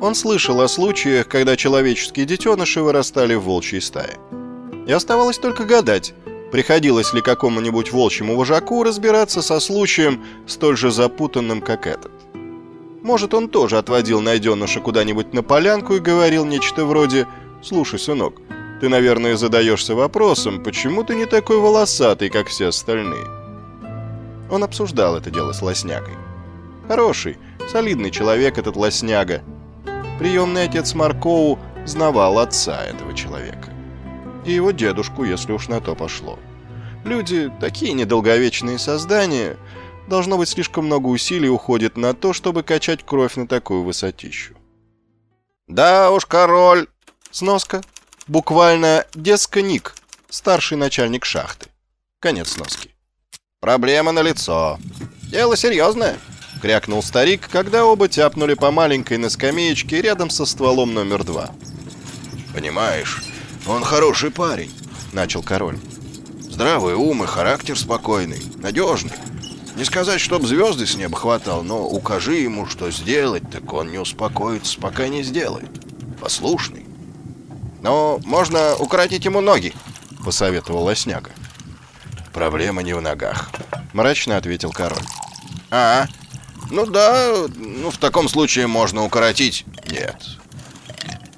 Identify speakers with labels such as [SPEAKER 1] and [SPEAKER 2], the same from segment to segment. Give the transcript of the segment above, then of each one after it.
[SPEAKER 1] Он слышал о случаях, когда человеческие детеныши вырастали в волчьей стае. И оставалось только гадать, приходилось ли какому-нибудь волчьему вожаку разбираться со случаем столь же запутанным, как этот. Может, он тоже отводил найденыша куда-нибудь на полянку и говорил нечто вроде «Слушай, сынок, ты, наверное, задаешься вопросом, почему ты не такой волосатый, как все остальные?» Он обсуждал это дело с Лоснягой. Хороший, солидный человек этот Лосняга. Приемный отец Маркоу знавал отца этого человека. И его дедушку, если уж на то пошло. Люди, такие недолговечные создания, должно быть, слишком много усилий уходит на то, чтобы качать кровь на такую высотищу. «Да уж, король!» Сноска. Буквально «деска-ник», старший начальник шахты. Конец сноски. «Проблема на лицо. Дело серьезное», — крякнул старик, когда оба тяпнули по маленькой на скамеечке рядом со стволом номер два.
[SPEAKER 2] «Понимаешь, он хороший парень», — начал король. «Здравый ум и характер спокойный, надежный. Не сказать, чтоб звезды с неба хватал, но укажи ему, что сделать, так он не успокоится, пока не сделает. Послушный.
[SPEAKER 1] Но можно укоротить ему ноги, посоветовал Лосняга.
[SPEAKER 2] Проблема не в ногах,
[SPEAKER 1] мрачно ответил король.
[SPEAKER 2] А, ну да, ну в таком случае можно укоротить. Нет.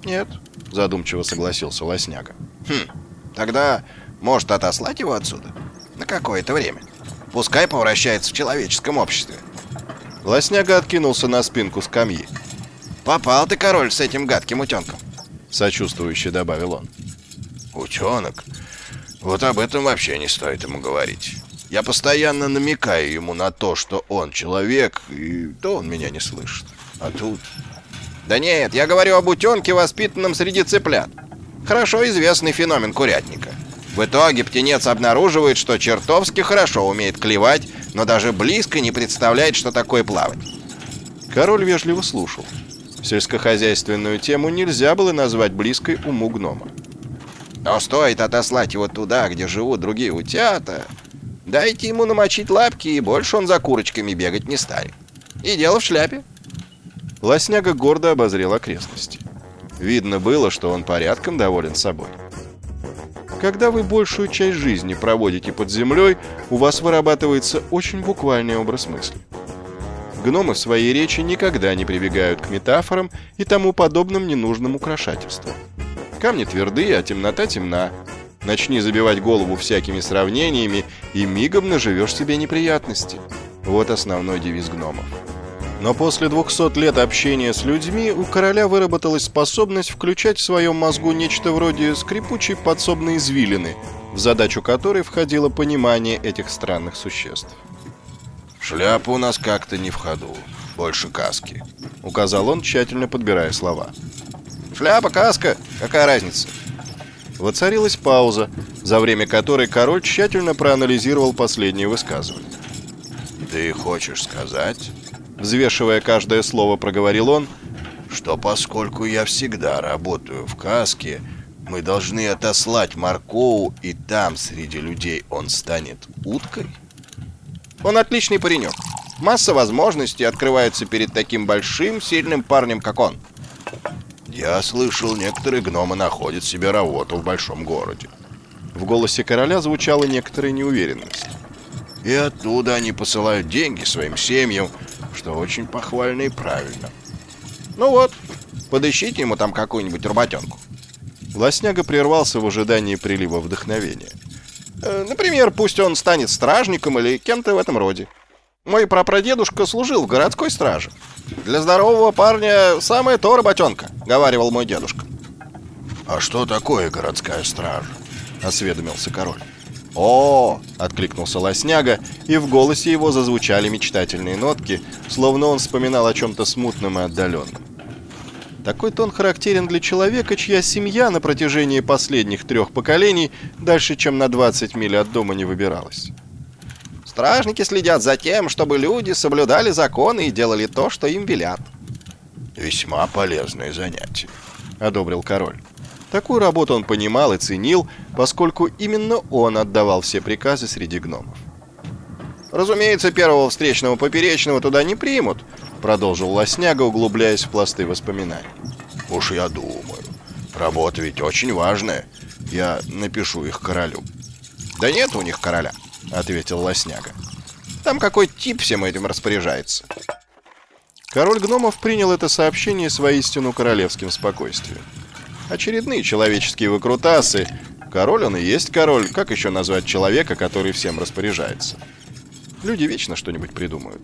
[SPEAKER 1] Нет, задумчиво согласился Лосняга.
[SPEAKER 2] Хм, тогда может отослать его отсюда? На какое-то время. Пускай повращается в человеческом обществе.
[SPEAKER 1] Лосняга откинулся на спинку скамьи.
[SPEAKER 2] «Попал ты, король, с этим гадким утенком!»
[SPEAKER 1] Сочувствующе добавил он.
[SPEAKER 2] «Утенок? Вот об этом вообще не стоит ему говорить. Я постоянно намекаю ему на то, что он человек, и то он меня не слышит. А тут...»
[SPEAKER 1] «Да нет, я говорю об утенке, воспитанном среди цыплят. Хорошо известный феномен курятника. В итоге птенец обнаруживает, что чертовски хорошо умеет клевать, но даже близко не представляет, что такое плавать. Король вежливо слушал. Сельскохозяйственную тему нельзя было назвать близкой уму гнома. Но стоит отослать его туда, где живут другие утята, дайте ему намочить лапки, и больше он за курочками бегать не станет. И дело в шляпе. Лосняга гордо обозрел окрестности. Видно было, что он порядком доволен собой. Когда вы большую часть жизни проводите под землей, у вас вырабатывается очень буквальный образ мысли. Гномы в своей речи никогда не прибегают к метафорам и тому подобным ненужным украшательствам. Камни твердые, а темнота темна. Начни забивать голову всякими сравнениями, и мигом наживешь себе неприятности. Вот основной девиз гномов. Но после 200 лет общения с людьми у короля выработалась способность включать в своем мозгу нечто вроде скрипучей подсобной извилины, в задачу которой входило понимание этих странных существ.
[SPEAKER 2] «Шляпа у нас как-то не в ходу, больше каски», —
[SPEAKER 1] указал он, тщательно подбирая слова. «Шляпа, каска, какая разница?» Воцарилась пауза, за время которой король тщательно проанализировал последние высказывания.
[SPEAKER 2] «Ты хочешь сказать,
[SPEAKER 1] Взвешивая каждое слово, проговорил он,
[SPEAKER 2] что поскольку я всегда работаю в каске, мы должны отослать Маркоу, и там среди людей он станет уткой?
[SPEAKER 1] Он отличный паренек. Масса возможностей открывается перед таким большим, сильным парнем, как он.
[SPEAKER 2] Я слышал, некоторые гномы находят себе работу в большом городе.
[SPEAKER 1] В голосе короля звучала некоторая неуверенность.
[SPEAKER 2] И оттуда они посылают деньги своим семьям, что очень похвально и правильно.
[SPEAKER 1] Ну вот, подыщите ему там какую-нибудь работенку. Лосняга прервался в ожидании прилива вдохновения. Э, например, пусть он станет стражником или кем-то в этом роде. Мой прапрадедушка служил в городской страже. Для здорового парня самая то работенка, говаривал мой дедушка.
[SPEAKER 2] А что такое городская стража? Осведомился король.
[SPEAKER 1] «О!» — откликнулся Лосняга, и в голосе его зазвучали мечтательные нотки, словно он вспоминал о чем-то смутном и отдаленном. Такой тон характерен для человека, чья семья на протяжении последних трех поколений дальше, чем на 20 миль от дома не выбиралась. Стражники следят за тем, чтобы люди соблюдали законы и делали то, что им велят.
[SPEAKER 2] «Весьма полезное занятие», — одобрил король.
[SPEAKER 1] Такую работу он понимал и ценил, поскольку именно он отдавал все приказы среди гномов. Разумеется, первого встречного поперечного туда не примут, Продолжил Лосняга, углубляясь в пласты воспоминаний.
[SPEAKER 2] Уж я думаю. Работа ведь очень важная. Я напишу их королю.
[SPEAKER 1] Да нет у них короля, ответил Лосняга. Там какой тип всем этим распоряжается. Король гномов принял это сообщение воистину королевским спокойствием. Очередные человеческие выкрутасы. Король он и есть король. Как еще назвать человека, который всем распоряжается? Люди вечно что-нибудь придумают.